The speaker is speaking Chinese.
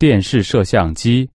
电视摄像机。